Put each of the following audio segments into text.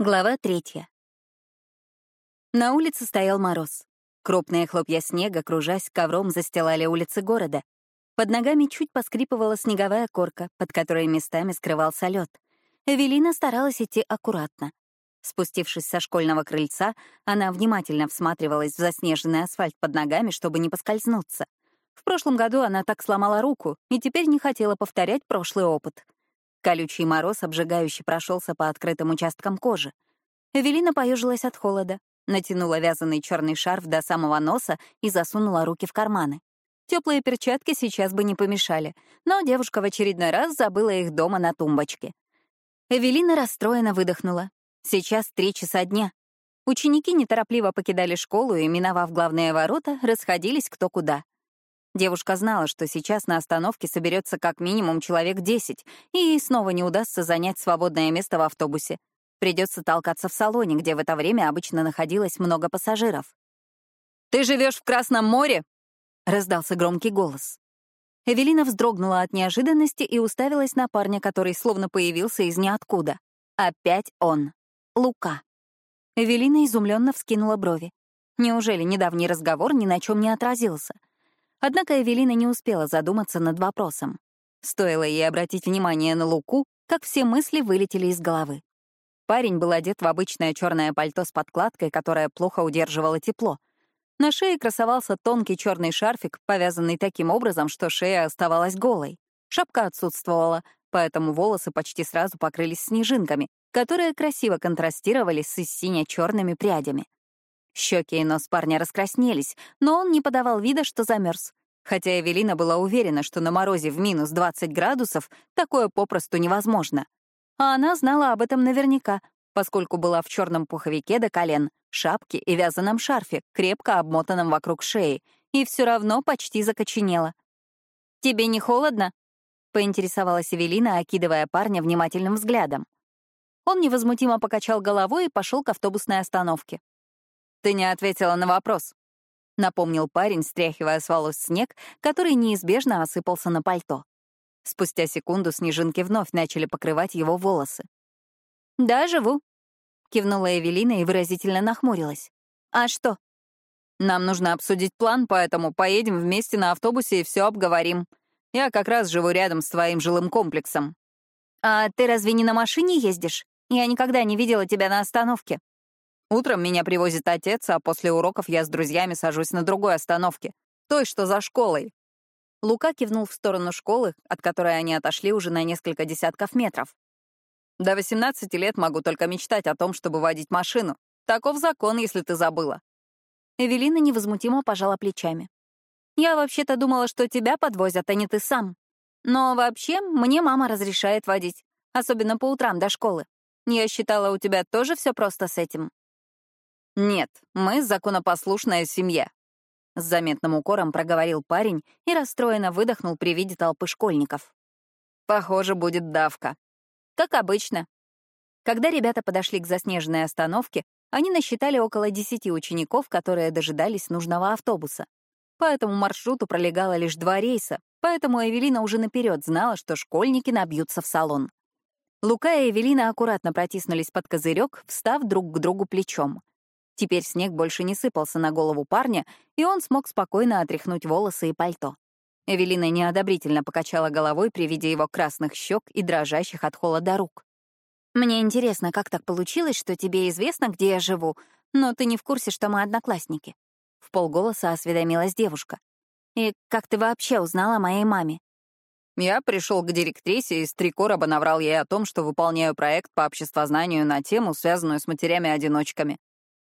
Глава третья. На улице стоял мороз. Крупные хлопья снега, кружась ковром, застилали улицы города. Под ногами чуть поскрипывала снеговая корка, под которой местами скрывался лед. Эвелина старалась идти аккуратно. Спустившись со школьного крыльца, она внимательно всматривалась в заснеженный асфальт под ногами, чтобы не поскользнуться. В прошлом году она так сломала руку и теперь не хотела повторять прошлый опыт. Колючий мороз обжигающе прошелся по открытым участкам кожи. Эвелина поежилась от холода, натянула вязаный черный шарф до самого носа и засунула руки в карманы. Теплые перчатки сейчас бы не помешали, но девушка в очередной раз забыла их дома на тумбочке. Эвелина расстроенно выдохнула. Сейчас три часа дня. Ученики неторопливо покидали школу и, миновав главные ворота, расходились кто куда. Девушка знала, что сейчас на остановке соберется как минимум человек десять, и ей снова не удастся занять свободное место в автобусе. Придется толкаться в салоне, где в это время обычно находилось много пассажиров. «Ты живешь в Красном море?» раздался громкий голос. Эвелина вздрогнула от неожиданности и уставилась на парня, который словно появился из ниоткуда. Опять он. Лука. Эвелина изумленно вскинула брови. Неужели недавний разговор ни на чем не отразился? Однако Эвелина не успела задуматься над вопросом. Стоило ей обратить внимание на Луку, как все мысли вылетели из головы. Парень был одет в обычное черное пальто с подкладкой, которая плохо удерживала тепло. На шее красовался тонкий черный шарфик, повязанный таким образом, что шея оставалась голой. Шапка отсутствовала, поэтому волосы почти сразу покрылись снежинками, которые красиво контрастировали с сине-черными прядями. Щеки и нос парня раскраснелись, но он не подавал вида, что замерз. Хотя Эвелина была уверена, что на морозе в минус 20 градусов такое попросту невозможно. А она знала об этом наверняка, поскольку была в черном пуховике до колен, шапке и вязаном шарфе, крепко обмотанном вокруг шеи, и все равно почти закоченела. «Тебе не холодно?» — поинтересовалась Эвелина, окидывая парня внимательным взглядом. Он невозмутимо покачал головой и пошел к автобусной остановке. «Ты не ответила на вопрос», — напомнил парень, стряхивая с волос снег, который неизбежно осыпался на пальто. Спустя секунду снежинки вновь начали покрывать его волосы. «Да, живу», — кивнула Эвелина и выразительно нахмурилась. «А что?» «Нам нужно обсудить план, поэтому поедем вместе на автобусе и все обговорим. Я как раз живу рядом с твоим жилым комплексом». «А ты разве не на машине ездишь? Я никогда не видела тебя на остановке». Утром меня привозит отец, а после уроков я с друзьями сажусь на другой остановке, той, что за школой. Лука кивнул в сторону школы, от которой они отошли уже на несколько десятков метров. До 18 лет могу только мечтать о том, чтобы водить машину. Таков закон, если ты забыла». Эвелина невозмутимо пожала плечами. «Я вообще-то думала, что тебя подвозят, а не ты сам. Но вообще мне мама разрешает водить, особенно по утрам до школы. Я считала, у тебя тоже все просто с этим». «Нет, мы законопослушная семья», — с заметным укором проговорил парень и расстроенно выдохнул при виде толпы школьников. «Похоже, будет давка. Как обычно. Когда ребята подошли к заснеженной остановке, они насчитали около десяти учеников, которые дожидались нужного автобуса. По этому маршруту пролегало лишь два рейса, поэтому Эвелина уже наперед знала, что школьники набьются в салон. Лука и Эвелина аккуратно протиснулись под козырек, встав друг к другу плечом. Теперь снег больше не сыпался на голову парня, и он смог спокойно отряхнуть волосы и пальто. Эвелина неодобрительно покачала головой при виде его красных щек и дрожащих от холода рук. «Мне интересно, как так получилось, что тебе известно, где я живу, но ты не в курсе, что мы одноклассники?» В полголоса осведомилась девушка. «И как ты вообще узнала о моей маме?» Я пришел к директрисе и с три короба наврал ей о том, что выполняю проект по обществознанию на тему, связанную с матерями-одиночками.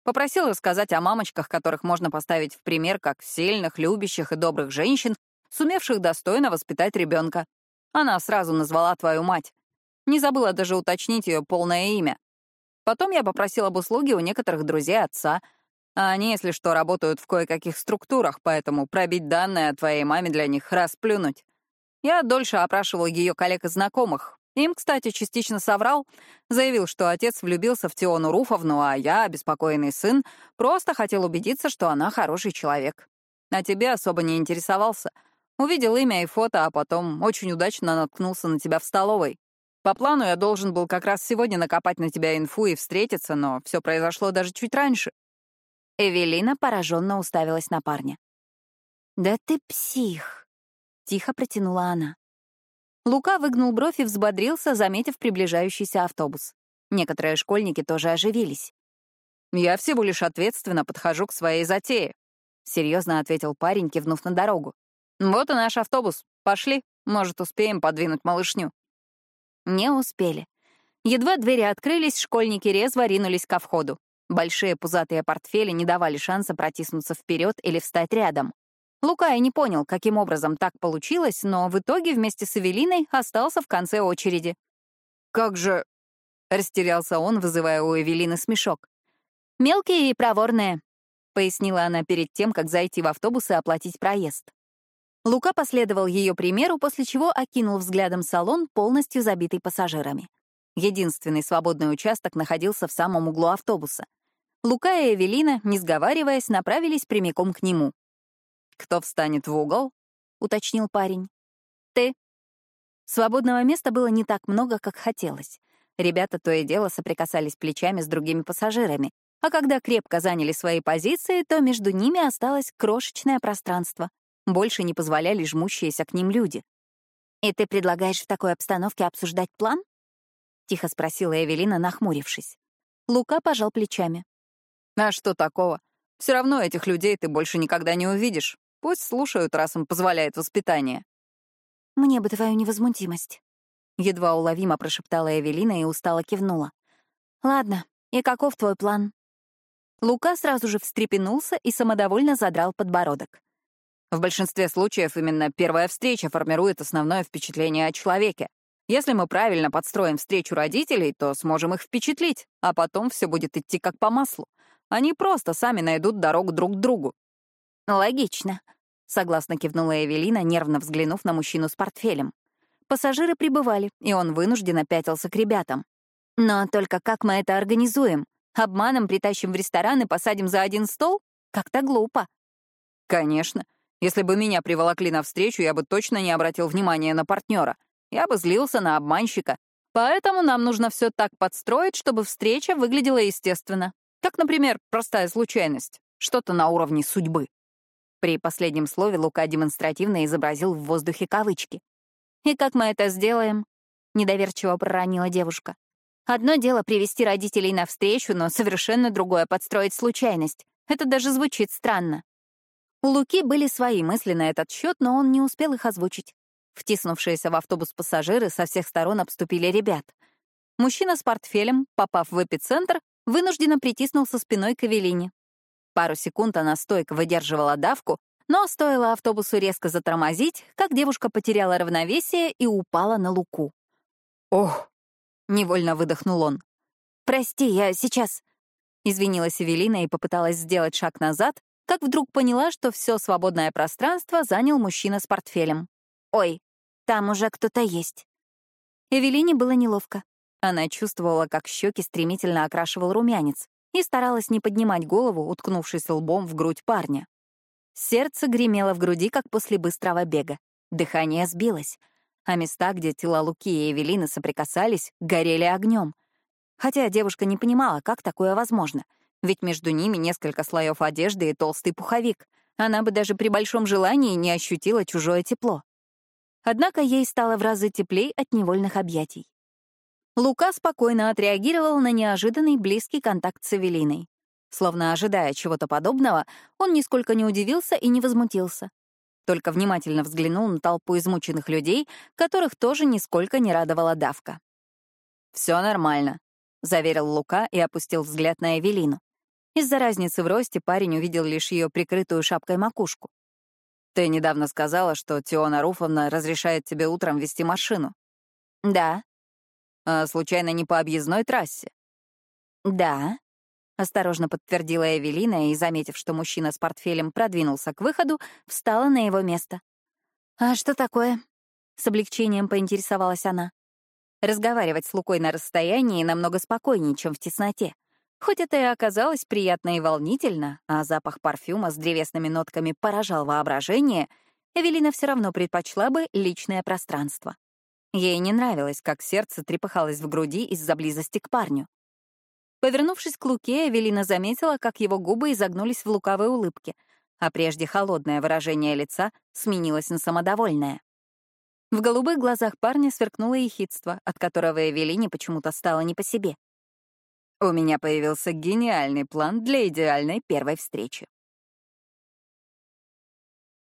Попросил рассказать о мамочках, которых можно поставить в пример как сильных, любящих и добрых женщин, сумевших достойно воспитать ребенка. Она сразу назвала твою мать. Не забыла даже уточнить ее полное имя. Потом я попросил об услуге у некоторых друзей отца, а они, если что, работают в кое-каких структурах, поэтому пробить данные о твоей маме для них — расплюнуть. Я дольше опрашивал ее коллег и знакомых. Им, кстати, частично соврал. Заявил, что отец влюбился в Тиону Руфовну, а я, обеспокоенный сын, просто хотел убедиться, что она хороший человек. А тебе особо не интересовался — Увидел имя и фото, а потом очень удачно наткнулся на тебя в столовой. По плану я должен был как раз сегодня накопать на тебя инфу и встретиться, но все произошло даже чуть раньше». Эвелина пораженно уставилась на парня. «Да ты псих!» — тихо протянула она. Лука выгнул бровь и взбодрился, заметив приближающийся автобус. Некоторые школьники тоже оживились. «Я всего лишь ответственно подхожу к своей затее», — серьезно ответил парень, кивнув на дорогу. «Вот и наш автобус. Пошли. Может, успеем подвинуть малышню». Не успели. Едва двери открылись, школьники резво ринулись ко входу. Большие пузатые портфели не давали шанса протиснуться вперед или встать рядом. Лука и не понял, каким образом так получилось, но в итоге вместе с Эвелиной остался в конце очереди. «Как же...» — растерялся он, вызывая у Эвелины смешок. «Мелкие и проворные», — пояснила она перед тем, как зайти в автобус и оплатить проезд. Лука последовал ее примеру, после чего окинул взглядом салон, полностью забитый пассажирами. Единственный свободный участок находился в самом углу автобуса. Лука и Эвелина, не сговариваясь, направились прямиком к нему. «Кто встанет в угол?» — уточнил парень. «Ты». Свободного места было не так много, как хотелось. Ребята то и дело соприкасались плечами с другими пассажирами, а когда крепко заняли свои позиции, то между ними осталось крошечное пространство. Больше не позволяли жмущиеся к ним люди. «И ты предлагаешь в такой обстановке обсуждать план?» — тихо спросила Эвелина, нахмурившись. Лука пожал плечами. «А что такого? Все равно этих людей ты больше никогда не увидишь. Пусть слушают, раз им позволяет воспитание». «Мне бы твою невозмутимость», — едва уловимо прошептала Эвелина и устало кивнула. «Ладно, и каков твой план?» Лука сразу же встрепенулся и самодовольно задрал подбородок. В большинстве случаев именно первая встреча формирует основное впечатление о человеке. Если мы правильно подстроим встречу родителей, то сможем их впечатлить, а потом все будет идти как по маслу. Они просто сами найдут дорогу друг к другу. «Логично», — согласно кивнула Эвелина, нервно взглянув на мужчину с портфелем. Пассажиры прибывали, и он вынужденно пятился к ребятам. «Но только как мы это организуем? Обманом притащим в ресторан и посадим за один стол? Как-то глупо. Конечно. Если бы меня приволокли навстречу, я бы точно не обратил внимания на партнера. Я бы злился на обманщика. Поэтому нам нужно все так подстроить, чтобы встреча выглядела естественно. Как, например, простая случайность. Что-то на уровне судьбы. При последнем слове Лука демонстративно изобразил в воздухе кавычки. «И как мы это сделаем?» — недоверчиво проронила девушка. Одно дело привести родителей на встречу, но совершенно другое — подстроить случайность. Это даже звучит странно. У Луки были свои мысли на этот счет, но он не успел их озвучить. Втиснувшиеся в автобус пассажиры со всех сторон обступили ребят. Мужчина с портфелем, попав в эпицентр, вынужденно притиснулся спиной к Эвелине. Пару секунд она стойко выдерживала давку, но стоило автобусу резко затормозить, как девушка потеряла равновесие и упала на Луку. «Ох!» — невольно выдохнул он. «Прости, я сейчас...» Извинилась Эвелина и попыталась сделать шаг назад, как вдруг поняла, что все свободное пространство занял мужчина с портфелем. «Ой, там уже кто-то есть». Эвелине было неловко. Она чувствовала, как щеки стремительно окрашивал румянец, и старалась не поднимать голову, уткнувшись лбом в грудь парня. Сердце гремело в груди, как после быстрого бега. Дыхание сбилось — а места, где тела Луки и Эвелины соприкасались, горели огнем. Хотя девушка не понимала, как такое возможно, ведь между ними несколько слоев одежды и толстый пуховик. Она бы даже при большом желании не ощутила чужое тепло. Однако ей стало в разы теплей от невольных объятий. Лука спокойно отреагировал на неожиданный близкий контакт с Эвелиной. Словно ожидая чего-то подобного, он нисколько не удивился и не возмутился только внимательно взглянул на толпу измученных людей, которых тоже нисколько не радовала давка. «Все нормально», — заверил Лука и опустил взгляд на Эвелину. Из-за разницы в росте парень увидел лишь ее прикрытую шапкой макушку. «Ты недавно сказала, что Теона Руфовна разрешает тебе утром вести машину». «Да». «А случайно не по объездной трассе?» «Да», — осторожно подтвердила Эвелина и, заметив, что мужчина с портфелем продвинулся к выходу, встала на его место. «А что такое?» — с облегчением поинтересовалась она. Разговаривать с Лукой на расстоянии намного спокойнее, чем в тесноте. Хоть это и оказалось приятно и волнительно, а запах парфюма с древесными нотками поражал воображение, Эвелина все равно предпочла бы личное пространство. Ей не нравилось, как сердце трепыхалось в груди из-за близости к парню. Повернувшись к Луке, Эвелина заметила, как его губы изогнулись в лукавой улыбке, а прежде холодное выражение лица сменилось на самодовольное. В голубых глазах парня сверкнуло ехидство, от которого Эвелине почему-то стало не по себе. «У меня появился гениальный план для идеальной первой встречи»,